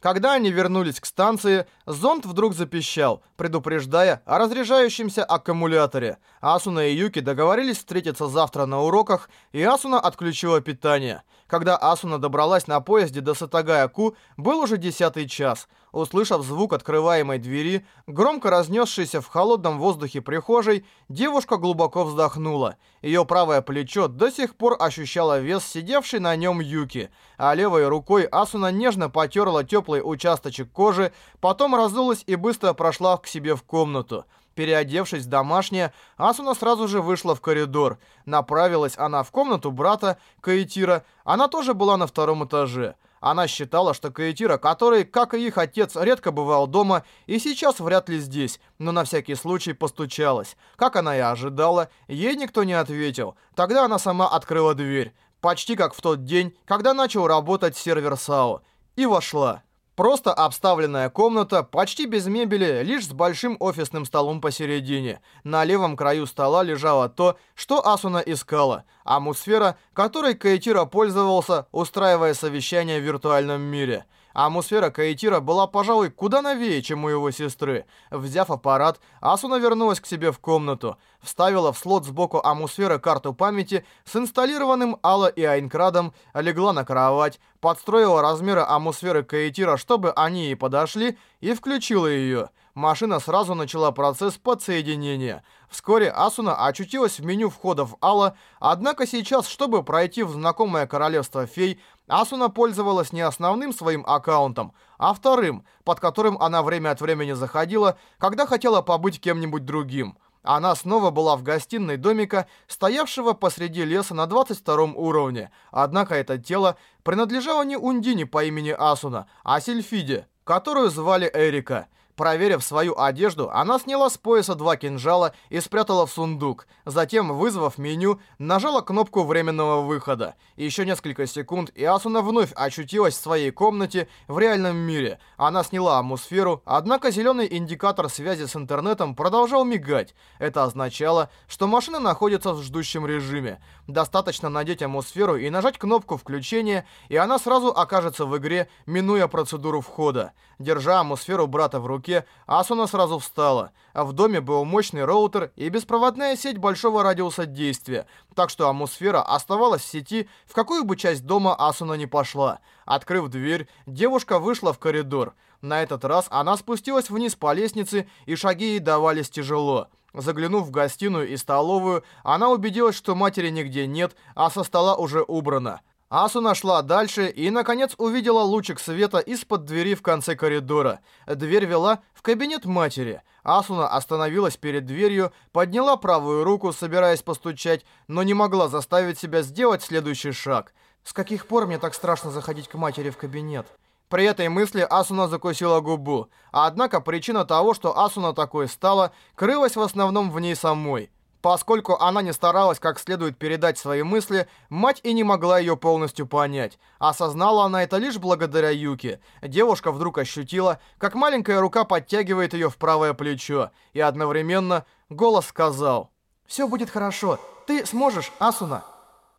Когда они вернулись к станции, зонд вдруг запищал, предупреждая о разряжающемся аккумуляторе. Асуна и Юки договорились встретиться завтра на уроках, и Асуна отключила питание. Когда Асуна добралась на поезде до Сатагая-Ку, был уже десятый час. Услышав звук открываемой двери, громко разнесшийся в холодном воздухе прихожей, девушка глубоко вздохнула. Ее правое плечо до сих пор ощущало вес сидевшей на нем Юки, а левой рукой Асуна нежно потерла теплый участочек кожи, потом разулась и быстро прошла к себе в комнату. Переодевшись в домашнее, Асуна сразу же вышла в коридор. Направилась она в комнату брата, Каэтира. Она тоже была на втором этаже. Она считала, что Каэтира, который, как и их отец, редко бывал дома, и сейчас вряд ли здесь, но на всякий случай постучалась. Как она и ожидала, ей никто не ответил. Тогда она сама открыла дверь, почти как в тот день, когда начал работать сервер САО, и вошла. Просто обставленная комната, почти без мебели, лишь с большим офисным столом посередине. На левом краю стола лежало то, что Асуна искала. Амусфера, которой Каэтира пользовался, устраивая совещание в виртуальном мире. Атмосфера Каэтира была, пожалуй, куда новее, чем у его сестры. Взяв аппарат, Асуна вернулась к себе в комнату, вставила в слот сбоку атмосферы карту памяти с инсталлированным Алла и Айнкрадом, легла на кровать, подстроила размеры атмосферы Каэтира, чтобы они ей подошли, и включила ее. Машина сразу начала процесс подсоединения. Вскоре Асуна очутилась в меню входа в Алла, однако сейчас, чтобы пройти в знакомое королевство фей, Асуна пользовалась не основным своим аккаунтом, а вторым, под которым она время от времени заходила, когда хотела побыть кем-нибудь другим. Она снова была в гостиной домика, стоявшего посреди леса на 22 уровне. Однако это тело принадлежало не Ундине по имени Асуна, а Сильфиде, которую звали Эрика. Проверив свою одежду, она сняла с пояса два кинжала и спрятала в сундук. Затем, вызвав меню, нажала кнопку временного выхода. Еще несколько секунд, и Асуна вновь очутилась в своей комнате в реальном мире. Она сняла атмосферу, однако зеленый индикатор связи с интернетом продолжал мигать. Это означало, что машина находится в ждущем режиме. Достаточно надеть атмосферу и нажать кнопку включения, и она сразу окажется в игре, минуя процедуру входа. Держа атмосферу брата в руке, руке, Асуна сразу встала. А в доме был мощный роутер и беспроводная сеть большого радиуса действия, так что атмосфера оставалась в сети, в какую бы часть дома Асуна не пошла. Открыв дверь, девушка вышла в коридор. На этот раз она спустилась вниз по лестнице, и шаги ей давались тяжело. Заглянув в гостиную и столовую, она убедилась, что матери нигде нет, а со стола уже убрано. Асу нашла дальше и, наконец, увидела лучик света из-под двери в конце коридора. Дверь вела в кабинет матери. Асуна остановилась перед дверью, подняла правую руку, собираясь постучать, но не могла заставить себя сделать следующий шаг. «С каких пор мне так страшно заходить к матери в кабинет?» При этой мысли Асуна закусила губу. Однако причина того, что Асуна такой стала, крылась в основном в ней самой. Поскольку она не старалась как следует передать свои мысли, мать и не могла ее полностью понять. Осознала она это лишь благодаря Юке. Девушка вдруг ощутила, как маленькая рука подтягивает ее в правое плечо, и одновременно голос сказал «Все будет хорошо, ты сможешь, Асуна».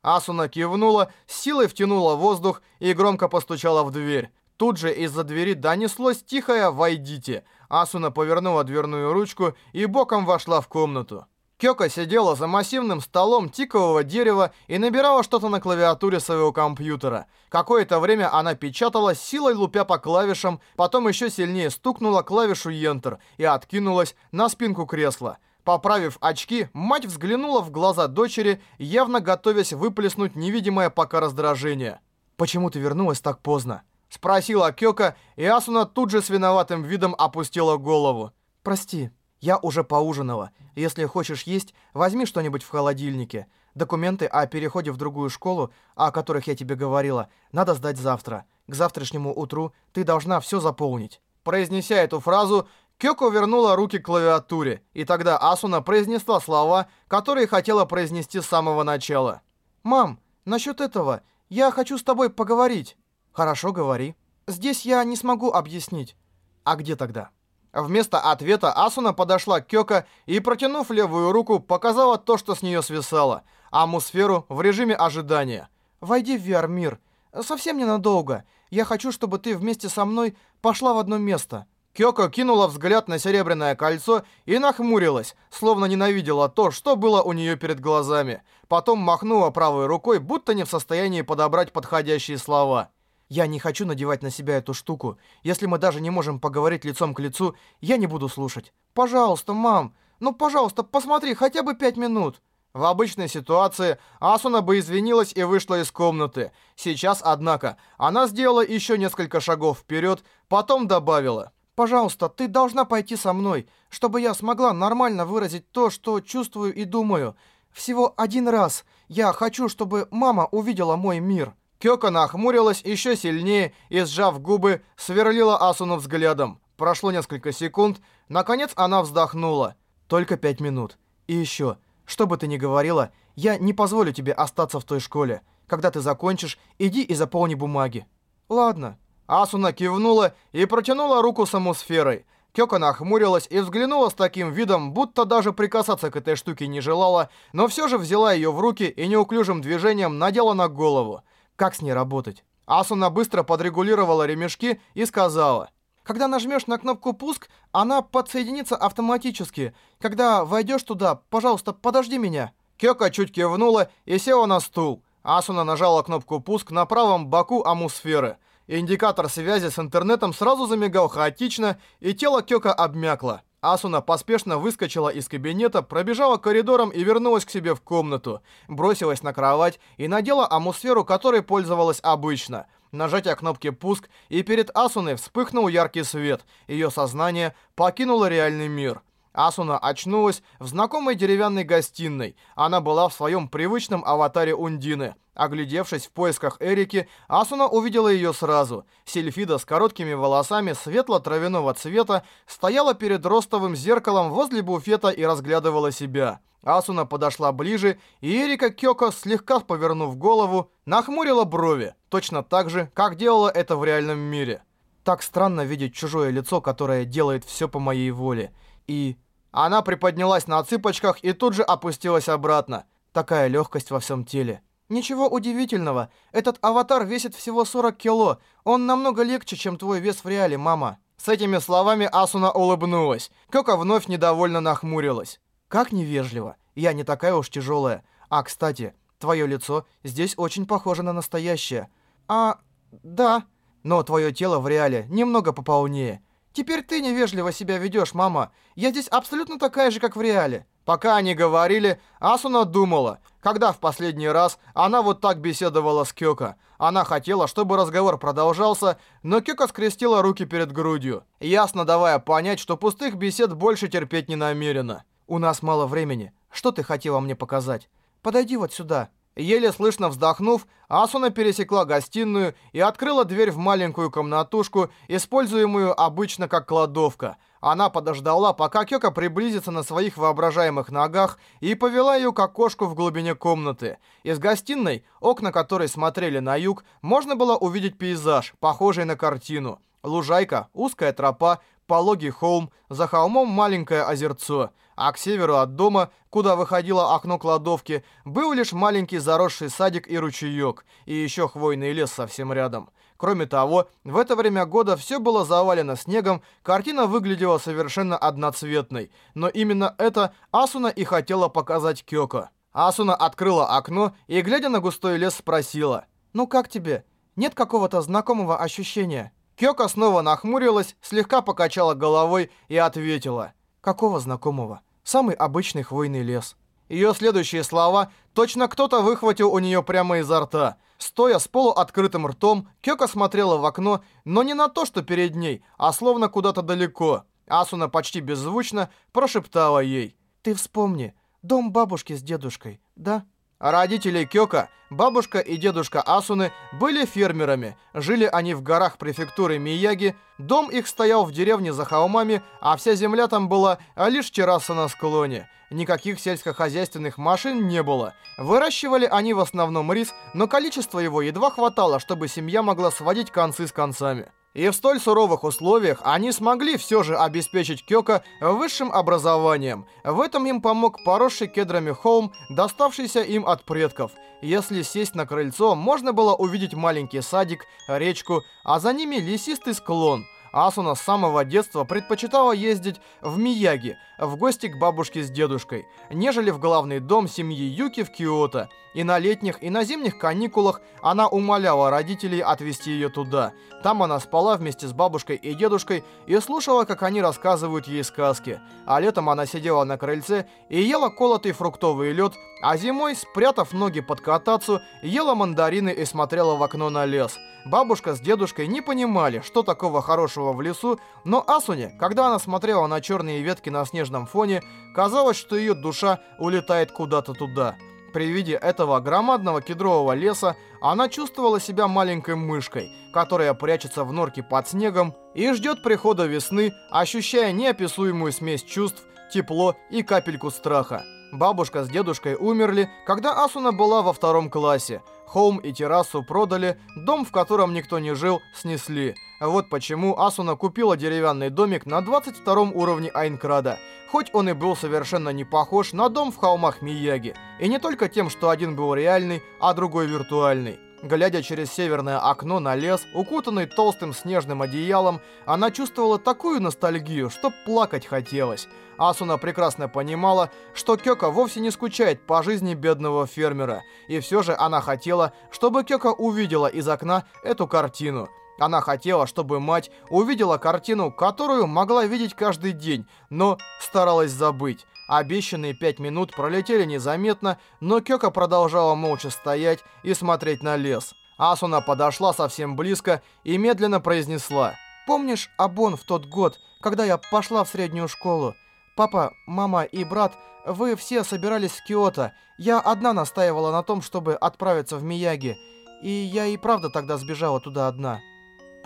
Асуна кивнула, силой втянула воздух и громко постучала в дверь. Тут же из-за двери донеслось тихое «Войдите». Асуна повернула дверную ручку и боком вошла в комнату. Кёка сидела за массивным столом тикового дерева и набирала что-то на клавиатуре своего компьютера. Какое-то время она печатала, силой лупя по клавишам, потом еще сильнее стукнула клавишу Enter и откинулась на спинку кресла. Поправив очки, мать взглянула в глаза дочери, явно готовясь выплеснуть невидимое пока раздражение. «Почему ты вернулась так поздно?» Спросила Кёка, и Асуна тут же с виноватым видом опустила голову. «Прости, я уже поужинала. Если хочешь есть, возьми что-нибудь в холодильнике. Документы о переходе в другую школу, о которых я тебе говорила, надо сдать завтра. К завтрашнему утру ты должна все заполнить». Произнеся эту фразу, Кёко вернула руки к клавиатуре, и тогда Асуна произнесла слова, которые хотела произнести с самого начала. «Мам, насчет этого, я хочу с тобой поговорить». «Хорошо, говори». «Здесь я не смогу объяснить». «А где тогда?» Вместо ответа Асуна подошла к Кёка и, протянув левую руку, показала то, что с нее свисало. Атмосферу в режиме ожидания. «Войди в VR-мир. совсем ненадолго. Я хочу, чтобы ты вместе со мной пошла в одно место». Кёко кинула взгляд на серебряное кольцо и нахмурилась, словно ненавидела то, что было у нее перед глазами. Потом махнула правой рукой, будто не в состоянии подобрать подходящие слова. «Я не хочу надевать на себя эту штуку. Если мы даже не можем поговорить лицом к лицу, я не буду слушать. Пожалуйста, мам, ну, пожалуйста, посмотри хотя бы пять минут». В обычной ситуации Асуна бы извинилась и вышла из комнаты. Сейчас, однако, она сделала еще несколько шагов вперед, потом добавила. Пожалуйста, ты должна пойти со мной, чтобы я смогла нормально выразить то, что чувствую и думаю. Всего один раз. Я хочу, чтобы мама увидела мой мир». Кёка нахмурилась еще сильнее и, сжав губы, сверлила Асуну взглядом. Прошло несколько секунд. Наконец она вздохнула. «Только пять минут. И еще, что бы ты ни говорила, я не позволю тебе остаться в той школе. Когда ты закончишь, иди и заполни бумаги». «Ладно». Асуна кивнула и протянула руку самосферой. Кёка нахмурилась и взглянула с таким видом, будто даже прикасаться к этой штуке не желала, но все же взяла ее в руки и неуклюжим движением надела на голову. Как с ней работать? Асуна быстро подрегулировала ремешки и сказала. Когда нажмешь на кнопку «Пуск», она подсоединится автоматически. Когда войдешь туда, пожалуйста, подожди меня». Кёка чуть кивнула и села на стул. Асуна нажала кнопку «Пуск» на правом боку амусферы. Индикатор связи с интернетом сразу замигал хаотично, и тело Кёка обмякло. Асуна поспешно выскочила из кабинета, пробежала коридором и вернулась к себе в комнату. Бросилась на кровать и надела амусферу, которой пользовалась обычно. Нажатие кнопки «Пуск», и перед Асуной вспыхнул яркий свет. Ее сознание покинуло реальный мир. Асуна очнулась в знакомой деревянной гостиной. Она была в своем привычном аватаре Ундины. Оглядевшись в поисках Эрики, Асуна увидела ее сразу. Сильфида с короткими волосами светло-травяного цвета стояла перед ростовым зеркалом возле буфета и разглядывала себя. Асуна подошла ближе, и Эрика Кёко, слегка повернув голову, нахмурила брови, точно так же, как делала это в реальном мире. Так странно видеть чужое лицо, которое делает все по моей воле. И она приподнялась на цыпочках и тут же опустилась обратно. Такая легкость во всем теле. Ничего удивительного. Этот аватар весит всего 40 кило. Он намного легче, чем твой вес в реале, мама. С этими словами Асуна улыбнулась. Кока вновь недовольно нахмурилась. Как невежливо. Я не такая уж тяжелая. А, кстати, твое лицо здесь очень похоже на настоящее. А, да. Но твое тело в реале немного пополнее. Теперь ты невежливо себя ведешь, мама. Я здесь абсолютно такая же, как в реале». Пока они говорили, Асуна думала, когда в последний раз она вот так беседовала с Кёка. Она хотела, чтобы разговор продолжался, но Кёка скрестила руки перед грудью, ясно давая понять, что пустых бесед больше терпеть не намерена. «У нас мало времени. Что ты хотела мне показать? Подойди вот сюда». Еле слышно вздохнув, Асуна пересекла гостиную и открыла дверь в маленькую комнатушку, используемую обычно как кладовка. Она подождала, пока Кёка приблизится на своих воображаемых ногах и повела ее к окошку в глубине комнаты. Из гостиной, окна которой смотрели на юг, можно было увидеть пейзаж, похожий на картину. Лужайка, узкая тропа, пологий холм, за холмом маленькое озерцо, а к северу от дома, куда выходило окно кладовки, был лишь маленький заросший садик и ручеек, и еще хвойный лес совсем рядом. Кроме того, в это время года все было завалено снегом, картина выглядела совершенно одноцветной, но именно это Асуна и хотела показать Кёко. Асуна открыла окно и, глядя на густой лес, спросила, «Ну как тебе? Нет какого-то знакомого ощущения?» Кёка снова нахмурилась, слегка покачала головой и ответила. «Какого знакомого? Самый обычный хвойный лес». Ее следующие слова точно кто-то выхватил у нее прямо изо рта. Стоя с полуоткрытым ртом, Кёка смотрела в окно, но не на то, что перед ней, а словно куда-то далеко. Асуна почти беззвучно прошептала ей. «Ты вспомни, дом бабушки с дедушкой, да?» Родители Кёка, бабушка и дедушка Асуны были фермерами. Жили они в горах префектуры Мияги. Дом их стоял в деревне за холмами, а вся земля там была лишь терраса на склоне. Никаких сельскохозяйственных машин не было. Выращивали они в основном рис, но количество его едва хватало, чтобы семья могла сводить концы с концами. И в столь суровых условиях они смогли все же обеспечить Кёка высшим образованием. В этом им помог поросший кедрами холм, доставшийся им от предков. Если сесть на крыльцо, можно было увидеть маленький садик, речку, а за ними лесистый склон – Асуна с самого детства предпочитала ездить в Мияги, в гости к бабушке с дедушкой, нежели в главный дом семьи Юки в Киото. И на летних, и на зимних каникулах она умоляла родителей отвезти ее туда. Там она спала вместе с бабушкой и дедушкой и слушала, как они рассказывают ей сказки. А летом она сидела на крыльце и ела колотый фруктовый лед, а зимой, спрятав ноги под катацу, ела мандарины и смотрела в окно на лес. Бабушка с дедушкой не понимали, что такого хорошего в лесу, но Асуне, когда она смотрела на черные ветки на снежном фоне, казалось, что ее душа улетает куда-то туда. При виде этого громадного кедрового леса она чувствовала себя маленькой мышкой, которая прячется в норке под снегом и ждет прихода весны, ощущая неописуемую смесь чувств, тепло и капельку страха. Бабушка с дедушкой умерли, когда Асуна была во втором классе. Холм и террасу продали, дом, в котором никто не жил, снесли. Вот почему Асуна купила деревянный домик на 22 уровне Айнкрада, хоть он и был совершенно не похож на дом в холмах Мияги. И не только тем, что один был реальный, а другой виртуальный. Глядя через северное окно на лес, укутанный толстым снежным одеялом, она чувствовала такую ностальгию, что плакать хотелось. Асуна прекрасно понимала, что Кёка вовсе не скучает по жизни бедного фермера, и все же она хотела, чтобы Кёка увидела из окна эту картину. Она хотела, чтобы мать увидела картину, которую могла видеть каждый день, но старалась забыть. Обещанные пять минут пролетели незаметно, но Кёка продолжала молча стоять и смотреть на лес. Асуна подошла совсем близко и медленно произнесла. «Помнишь Абон в тот год, когда я пошла в среднюю школу? Папа, мама и брат, вы все собирались в Киото. Я одна настаивала на том, чтобы отправиться в Мияги. И я и правда тогда сбежала туда одна.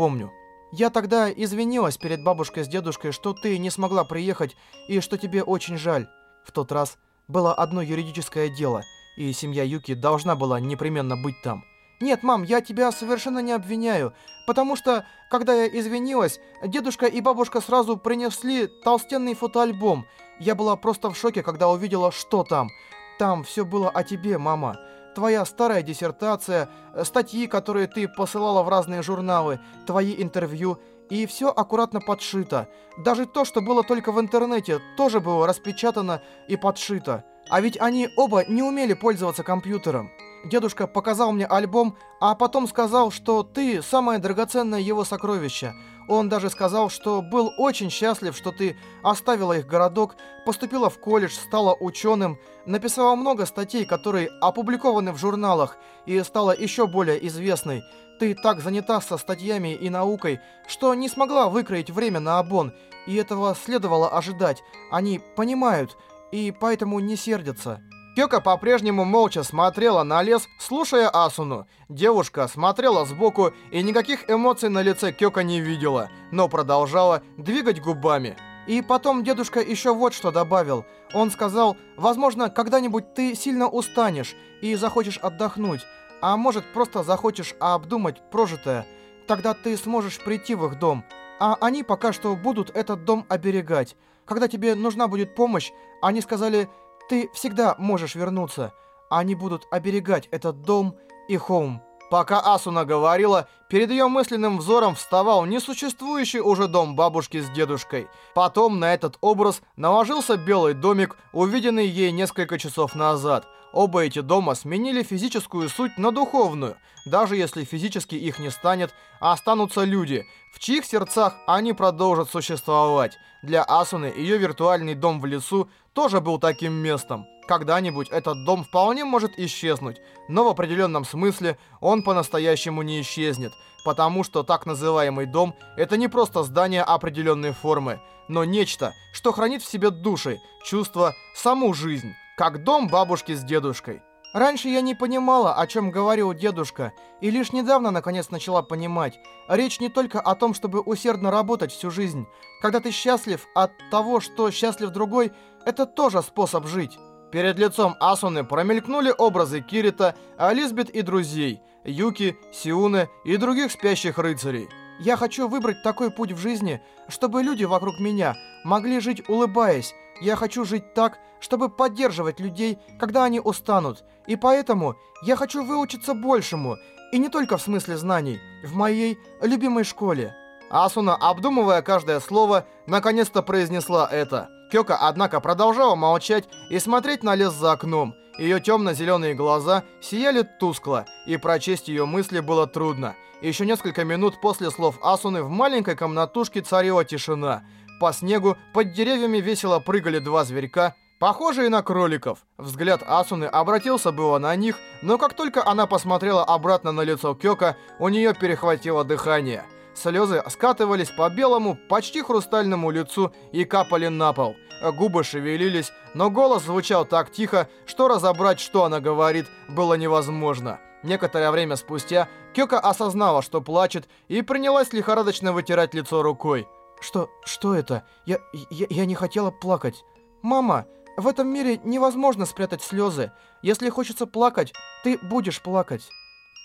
Помню. Я тогда извинилась перед бабушкой с дедушкой, что ты не смогла приехать и что тебе очень жаль. В тот раз было одно юридическое дело, и семья Юки должна была непременно быть там. «Нет, мам, я тебя совершенно не обвиняю, потому что, когда я извинилась, дедушка и бабушка сразу принесли толстенный фотоальбом. Я была просто в шоке, когда увидела, что там. Там все было о тебе, мама. Твоя старая диссертация, статьи, которые ты посылала в разные журналы, твои интервью, и все аккуратно подшито. Даже то, что было только в интернете, тоже было распечатано и подшито. А ведь они оба не умели пользоваться компьютером. Дедушка показал мне альбом, а потом сказал, что ты самое драгоценное его сокровище. Он даже сказал, что был очень счастлив, что ты оставила их городок, поступила в колледж, стала ученым, написала много статей, которые опубликованы в журналах, и стала еще более известной. Ты так занята со статьями и наукой, что не смогла выкроить время на обон, и этого следовало ожидать. Они понимают, и поэтому не сердятся. Кёка по-прежнему молча смотрела на лес, слушая Асуну. Девушка смотрела сбоку и никаких эмоций на лице Кёка не видела, но продолжала двигать губами. И потом дедушка еще вот что добавил. Он сказал, возможно, когда-нибудь ты сильно устанешь и захочешь отдохнуть, а может просто захочешь обдумать прожитое. Тогда ты сможешь прийти в их дом, а они пока что будут этот дом оберегать. Когда тебе нужна будет помощь, они сказали, ты всегда можешь вернуться. Они будут оберегать этот дом и Хоум. Пока Асуна говорила, перед ее мысленным взором вставал несуществующий уже дом бабушки с дедушкой. Потом на этот образ наложился белый домик, увиденный ей несколько часов назад. Оба эти дома сменили физическую суть на духовную. Даже если физически их не станет, останутся люди, в чьих сердцах они продолжат существовать. Для Асуны ее виртуальный дом в лесу тоже был таким местом. Когда-нибудь этот дом вполне может исчезнуть, но в определенном смысле он по-настоящему не исчезнет, потому что так называемый дом — это не просто здание определенной формы, но нечто, что хранит в себе души, чувства, саму жизнь, как дом бабушки с дедушкой. Раньше я не понимала, о чем говорил дедушка, и лишь недавно наконец начала понимать. Речь не только о том, чтобы усердно работать всю жизнь. Когда ты счастлив от того, что счастлив другой, это тоже способ жить. Перед лицом Асуны промелькнули образы Кирита, Алисбет и друзей, Юки, Сиуны и других спящих рыцарей. Я хочу выбрать такой путь в жизни, чтобы люди вокруг меня могли жить улыбаясь. Я хочу жить так, чтобы поддерживать людей, когда они устанут. И поэтому я хочу выучиться большему, и не только в смысле знаний, в моей любимой школе. Асуна, обдумывая каждое слово, наконец-то произнесла это. Кёка, однако, продолжала молчать и смотреть на лес за окном. Ее темно-зеленые глаза сияли тускло, и прочесть ее мысли было трудно. Еще несколько минут после слов Асуны в маленькой комнатушке царила тишина. По снегу под деревьями весело прыгали два зверька, похожие на кроликов. Взгляд Асуны обратился было на них, но как только она посмотрела обратно на лицо Кёка, у нее перехватило дыхание. Слезы скатывались по белому, почти хрустальному лицу и капали на пол. Губы шевелились, но голос звучал так тихо, что разобрать, что она говорит, было невозможно. Некоторое время спустя Кёка осознала, что плачет, и принялась лихорадочно вытирать лицо рукой. «Что... что это? Я... я, я не хотела плакать. Мама, в этом мире невозможно спрятать слезы. Если хочется плакать, ты будешь плакать».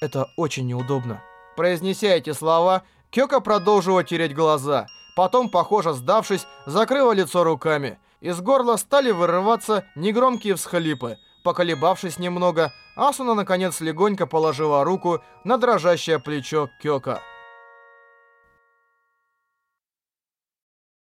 Это очень неудобно. Произнеся эти слова, Кёка продолжила тереть глаза. Потом, похоже, сдавшись, закрыла лицо руками. Из горла стали вырываться негромкие всхлипы. Поколебавшись немного, Асуна наконец легонько положила руку на дрожащее плечо Кёка.